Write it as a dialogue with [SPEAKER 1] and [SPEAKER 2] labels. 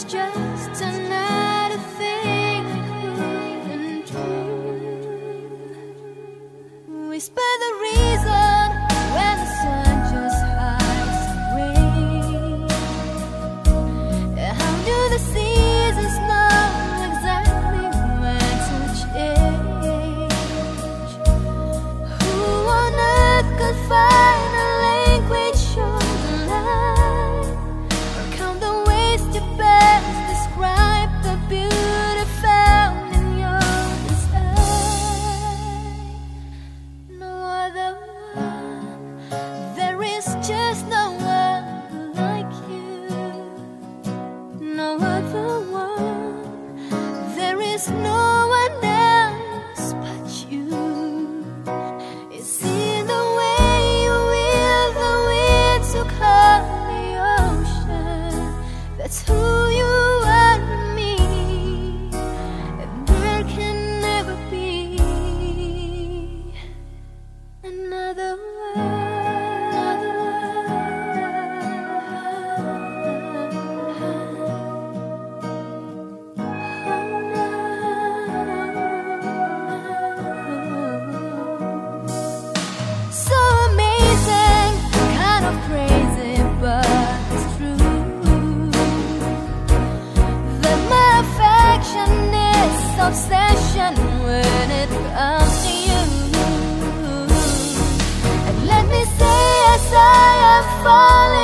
[SPEAKER 1] it's just one. There falling.